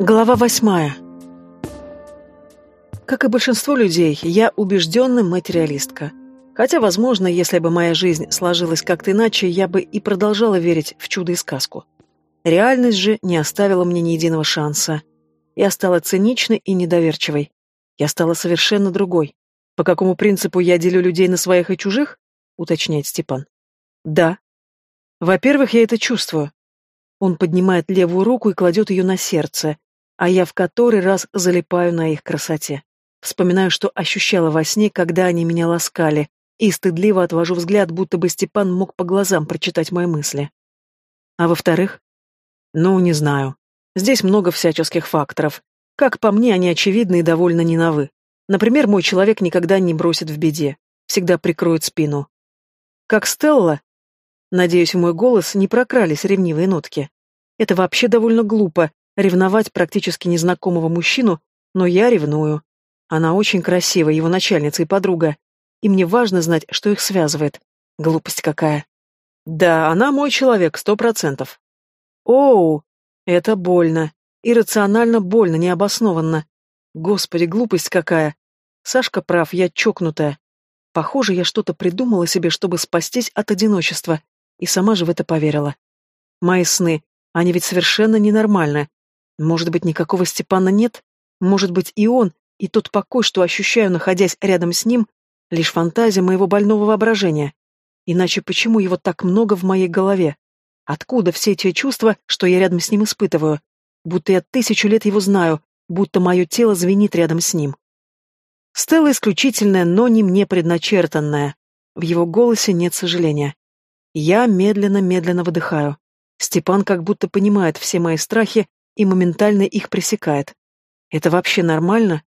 Глава восьмая. Как и большинство людей, я убежденная материалистка. Хотя, возможно, если бы моя жизнь сложилась как-то иначе, я бы и продолжала верить в чудо и сказку. Реальность же не оставила мне ни единого шанса. Я стала циничной и недоверчивой. Я стала совершенно другой. По какому принципу я делю людей на своих и чужих? Уточняет Степан. Да. Во-первых, я это чувствую. Он поднимает левую руку и кладет ее на сердце, а я в который раз залипаю на их красоте. Вспоминаю, что ощущала во сне, когда они меня ласкали, и стыдливо отвожу взгляд, будто бы Степан мог по глазам прочитать мои мысли. А во-вторых? Ну, не знаю. Здесь много всяческих факторов. Как по мне, они очевидны и довольно не на «вы». Например, мой человек никогда не бросит в беде, всегда прикроет спину. Как Стелла, Надеюсь, в мой голос не прокрались ревнивые нотки. Это вообще довольно глупо, ревновать практически незнакомого мужчину, но я ревную. Она очень красивая, его начальница и подруга. И мне важно знать, что их связывает. Глупость какая. Да, она мой человек, сто процентов. Оу, это больно. Иррационально больно, необоснованно. Господи, глупость какая. Сашка прав, я чокнутая. Похоже, я что-то придумала себе, чтобы спастись от одиночества, и сама же в это поверила. Мои сны, они ведь совершенно ненормальны. Может быть, никакого Степана нет? Может быть, и он, и тот покой, что ощущаю, находясь рядом с ним, лишь фантазия моего больного воображения. Иначе почему его так много в моей голове? Откуда все те чувства, что я рядом с ним испытываю? Будто я тысячу лет его знаю, будто мое тело звенит рядом с ним. Стелла исключительная, но не мне предначертанная. В его голосе нет сожаления. Я медленно-медленно выдыхаю. Степан как будто понимает все мои страхи и моментально их пресекает. Это вообще нормально?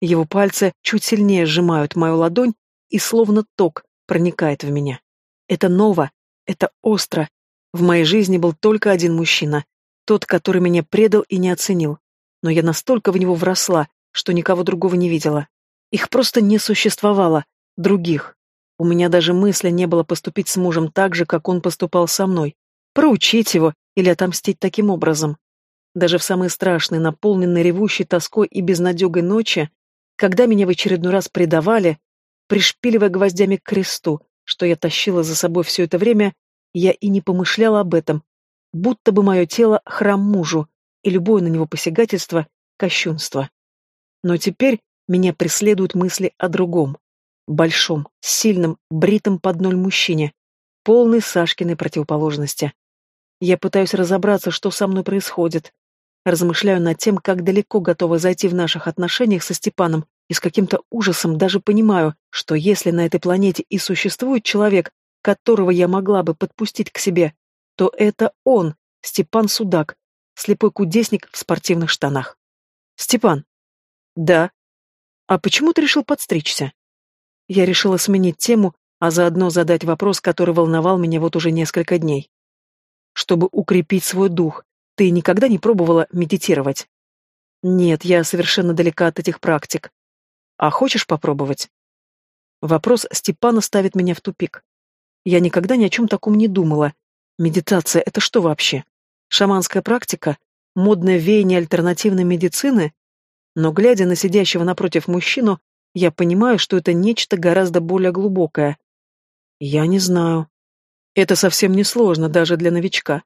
Его пальцы чуть сильнее сжимают мою ладонь и словно ток проникает в меня. Это ново, это остро. В моей жизни был только один мужчина, тот, который меня предал и не оценил. Но я настолько в него вросла, что никого другого не видела. Их просто не существовало, других. У меня даже мысли не было поступить с мужем так же, как он поступал со мной. Проучить его или отомстить таким образом. Даже в самые страшные, наполненные ревущей тоской и безнадегой ночи, когда меня в очередной раз предавали, пришпиливая гвоздями к кресту, что я тащила за собой все это время, я и не помышляла об этом, будто бы мое тело — храм мужу, и любое на него посягательство — кощунство. Но теперь меня преследуют мысли о другом большом, сильном, бритом под ноль мужчине, полный Сашкиной противоположности. Я пытаюсь разобраться, что со мной происходит. Размышляю над тем, как далеко готова зайти в наших отношениях со Степаном, и с каким-то ужасом даже понимаю, что если на этой планете и существует человек, которого я могла бы подпустить к себе, то это он, Степан Судак, слепой кудесник в спортивных штанах. Степан. Да. А почему ты решил подстричься? Я решила сменить тему, а заодно задать вопрос, который волновал меня вот уже несколько дней. Чтобы укрепить свой дух, ты никогда не пробовала медитировать? Нет, я совершенно далека от этих практик. А хочешь попробовать? Вопрос Степана ставит меня в тупик. Я никогда ни о чем таком не думала. Медитация — это что вообще? Шаманская практика? Модное веяние альтернативной медицины? Но, глядя на сидящего напротив мужчину, я понимаю, что это нечто гораздо более глубокое. Я не знаю. Это совсем не сложно даже для новичка.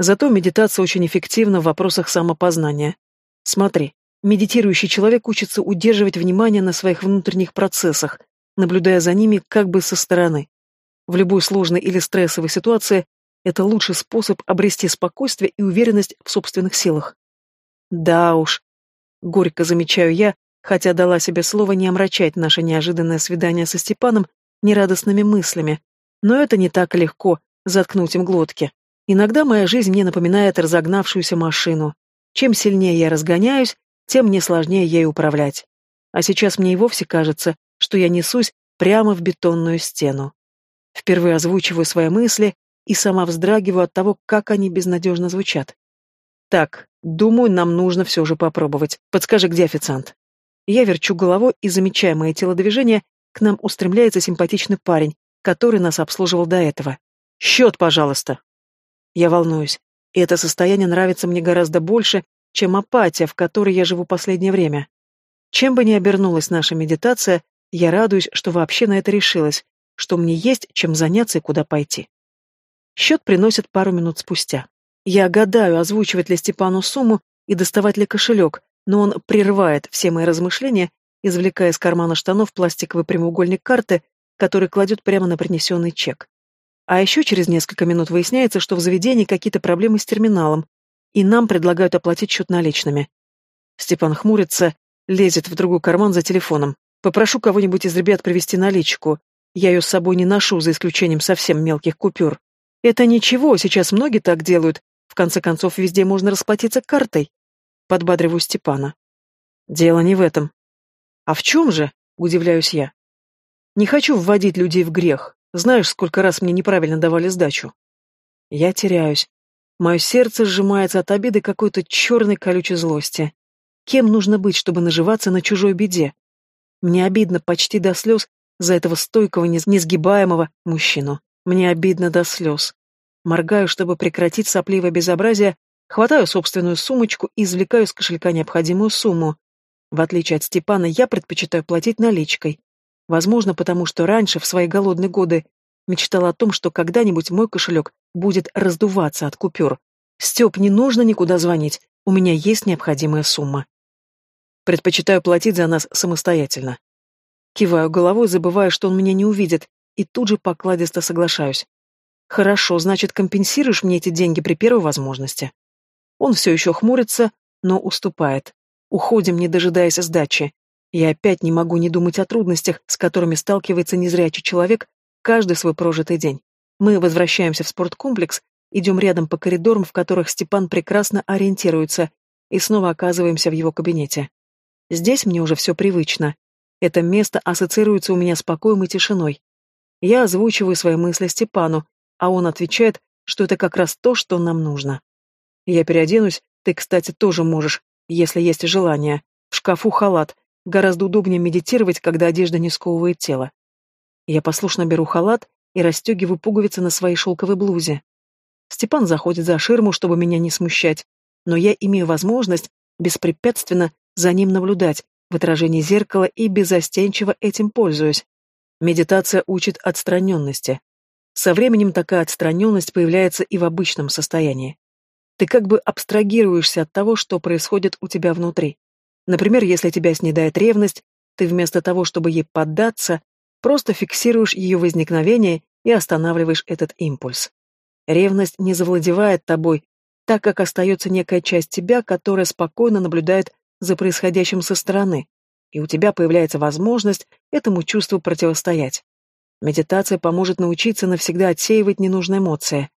Зато медитация очень эффективна в вопросах самопознания. Смотри, медитирующий человек учится удерживать внимание на своих внутренних процессах, наблюдая за ними как бы со стороны. В любой сложной или стрессовой ситуации это лучший способ обрести спокойствие и уверенность в собственных силах. Да уж, горько замечаю я, хотя дала себе слово не омрачать наше неожиданное свидание со Степаном нерадостными мыслями. Но это не так легко, заткнуть им глотки. Иногда моя жизнь мне напоминает разогнавшуюся машину. Чем сильнее я разгоняюсь, тем мне сложнее ей управлять. А сейчас мне и вовсе кажется, что я несусь прямо в бетонную стену. Впервые озвучиваю свои мысли и сама вздрагиваю от того, как они безнадежно звучат. Так, думаю, нам нужно все же попробовать. Подскажи, где официант? Я верчу головой и, замечая мои телодвижения, к нам устремляется симпатичный парень, который нас обслуживал до этого. «Счет, пожалуйста!» Я волнуюсь, и это состояние нравится мне гораздо больше, чем апатия, в которой я живу последнее время. Чем бы ни обернулась наша медитация, я радуюсь, что вообще на это решилась, что мне есть чем заняться и куда пойти. Счет приносят пару минут спустя. Я гадаю, озвучивать ли Степану сумму и доставать ли кошелек, но он прерывает все мои размышления, извлекая из кармана штанов пластиковый прямоугольник карты, который кладет прямо на принесенный чек. А еще через несколько минут выясняется, что в заведении какие-то проблемы с терминалом, и нам предлагают оплатить счет наличными. Степан хмурится, лезет в другой карман за телефоном. Попрошу кого-нибудь из ребят привезти наличку. Я ее с собой не ношу, за исключением совсем мелких купюр. Это ничего, сейчас многие так делают. В конце концов, везде можно расплатиться картой. Подбадриваю Степана. Дело не в этом. А в чем же? Удивляюсь я. Не хочу вводить людей в грех. Знаешь, сколько раз мне неправильно давали сдачу? Я теряюсь. Мое сердце сжимается от обиды какой-то черной колючей злости. Кем нужно быть, чтобы наживаться на чужой беде? Мне обидно почти до слез за этого стойкого, несгибаемого мужчину. Мне обидно до слез. Моргаю, чтобы прекратить сопливое безобразие, хватаю собственную сумочку и извлекаю из кошелька необходимую сумму. В отличие от Степана, я предпочитаю платить наличкой. Возможно, потому что раньше, в свои голодные годы, мечтала о том, что когда-нибудь мой кошелек будет раздуваться от купюр. Степ, не нужно никуда звонить, у меня есть необходимая сумма. Предпочитаю платить за нас самостоятельно. Киваю головой, забывая, что он меня не увидит, и тут же покладисто соглашаюсь. Хорошо, значит, компенсируешь мне эти деньги при первой возможности. Он все еще хмурится, но уступает. Уходим, не дожидаясь сдачи. Я опять не могу не думать о трудностях, с которыми сталкивается незрячий человек каждый свой прожитый день. Мы возвращаемся в спорткомплекс, идем рядом по коридорам, в которых Степан прекрасно ориентируется, и снова оказываемся в его кабинете. Здесь мне уже все привычно. Это место ассоциируется у меня с покоем и тишиной. Я озвучиваю свои мысли Степану, а он отвечает, что это как раз то, что нам нужно. Я переоденусь, ты, кстати, тоже можешь, если есть желание. В шкафу халат, Гораздо удобнее медитировать, когда одежда не сковывает тело. Я послушно беру халат и расстегиваю пуговицы на своей шелковой блузе. Степан заходит за ширму, чтобы меня не смущать, но я имею возможность беспрепятственно за ним наблюдать в отражении зеркала и безостенчиво этим пользуюсь. Медитация учит отстраненности. Со временем такая отстраненность появляется и в обычном состоянии. Ты как бы абстрагируешься от того, что происходит у тебя внутри. Например, если тебя снедает ревность, ты вместо того, чтобы ей поддаться, просто фиксируешь ее возникновение и останавливаешь этот импульс. Ревность не завладевает тобой, так как остается некая часть тебя, которая спокойно наблюдает за происходящим со стороны, и у тебя появляется возможность этому чувству противостоять. Медитация поможет научиться навсегда отсеивать ненужные эмоции.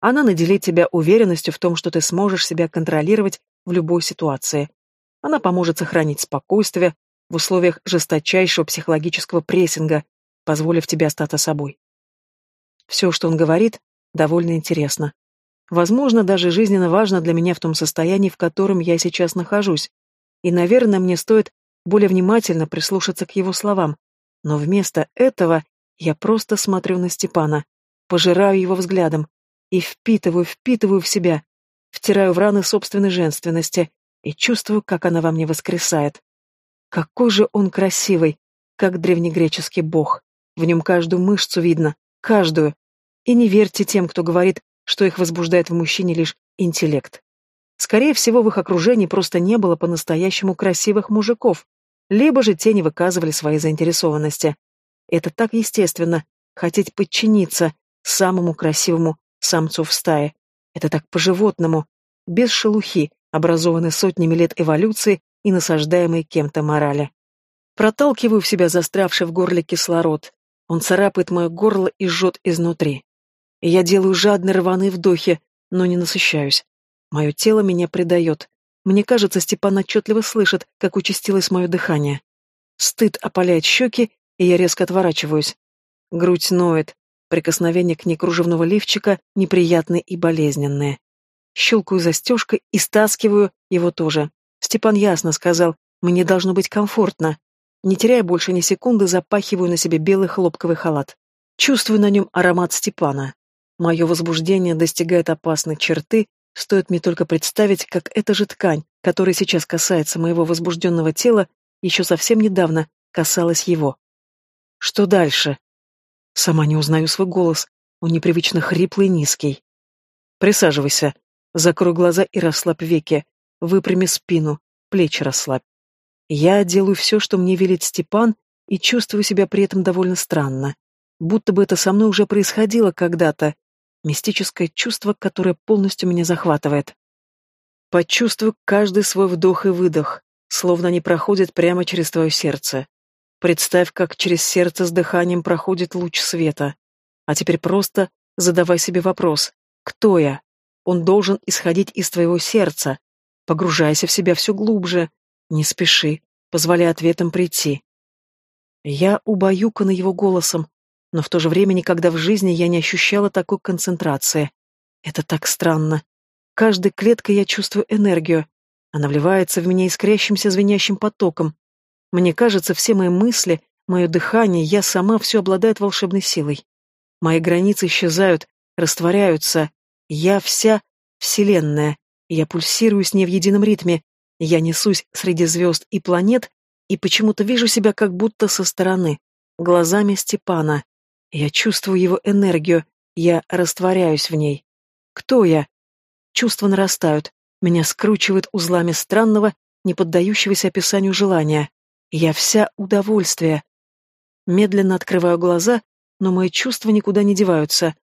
Она наделит тебя уверенностью в том, что ты сможешь себя контролировать в любой ситуации, она поможет сохранить спокойствие в условиях жесточайшего психологического прессинга, позволив тебе остаться собой. Все, что он говорит, довольно интересно. Возможно, даже жизненно важно для меня в том состоянии, в котором я сейчас нахожусь. И, наверное, мне стоит более внимательно прислушаться к его словам. Но вместо этого я просто смотрю на Степана, пожираю его взглядом и впитываю, впитываю в себя, втираю в раны собственной женственности, и чувствую, как она во мне воскресает. Какой же он красивый, как древнегреческий бог. В нем каждую мышцу видно, каждую. И не верьте тем, кто говорит, что их возбуждает в мужчине лишь интеллект. Скорее всего, в их окружении просто не было по-настоящему красивых мужиков, либо же те не выказывали своей заинтересованности. Это так естественно, хотеть подчиниться самому красивому самцу в стае. Это так по-животному, без шелухи, образованный сотнями лет эволюции и насаждаемой кем-то морали. Проталкиваю в себя застрявший в горле кислород. Он царапает мое горло и жжет изнутри. я делаю жадные рваные вдохи, но не насыщаюсь. Мое тело меня предает. Мне кажется, Степан отчетливо слышит, как участилось мое дыхание. Стыд опаляет щеки, и я резко отворачиваюсь. Грудь ноет. Прикосновение к ней кружевного лифчика неприятные и болезненные. Щелкаю застежкой и стаскиваю его тоже. Степан ясно сказал, мне должно быть комфортно. Не теряя больше ни секунды, запахиваю на себе белый хлопковый халат. Чувствую на нем аромат Степана. Мое возбуждение достигает опасной черты, Стоит мне только представить, как эта же ткань, которая сейчас касается моего возбужденного тела, еще совсем недавно касалась его. Что дальше? Сама не узнаю свой голос. Он непривычно хриплый и низкий. Присаживайся. Закрой глаза и расслабь веки. Выпрями спину, плечи расслабь. Я делаю все, что мне велит Степан, и чувствую себя при этом довольно странно. Будто бы это со мной уже происходило когда-то. Мистическое чувство, которое полностью меня захватывает. Почувствуй каждый свой вдох и выдох, словно они проходят прямо через твое сердце. Представь, как через сердце с дыханием проходит луч света. А теперь просто задавай себе вопрос. Кто я? Он должен исходить из твоего сердца. Погружайся в себя все глубже. Не спеши, позволяй ответам прийти. Я убаюкана его голосом, но в то же время никогда в жизни я не ощущала такой концентрации. Это так странно. Каждой клеткой я чувствую энергию. Она вливается в меня искрящимся звенящим потоком. Мне кажется, все мои мысли, мое дыхание, я сама все обладает волшебной силой. Мои границы исчезают, растворяются. Я вся Вселенная. Я пульсирую с ней в едином ритме. Я несусь среди звезд и планет, и почему-то вижу себя как будто со стороны, глазами Степана. Я чувствую его энергию, я растворяюсь в ней. Кто я? Чувства нарастают, меня скручивает узлами странного, не поддающегося описанию желания. Я вся удовольствие. Медленно открываю глаза, но мои чувства никуда не деваются.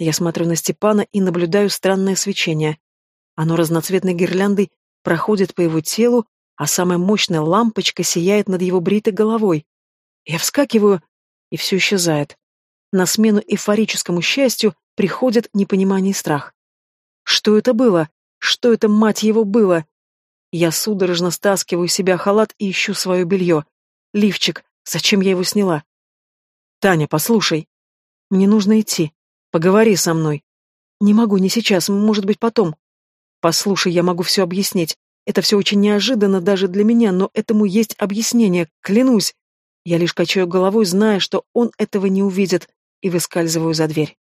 Я смотрю на Степана и наблюдаю странное свечение. Оно разноцветной гирляндой проходит по его телу, а самая мощная лампочка сияет над его бритой головой. Я вскакиваю, и все исчезает. На смену эйфорическому счастью приходит непонимание и страх. Что это было? Что это, мать его, было? Я судорожно стаскиваю себя халат и ищу свое белье. Лифчик. Зачем я его сняла? Таня, послушай. Мне нужно идти. Поговори со мной. Не могу, не сейчас, может быть, потом. Послушай, я могу все объяснить. Это все очень неожиданно даже для меня, но этому есть объяснение, клянусь. Я лишь качаю головой, зная, что он этого не увидит, и выскальзываю за дверь.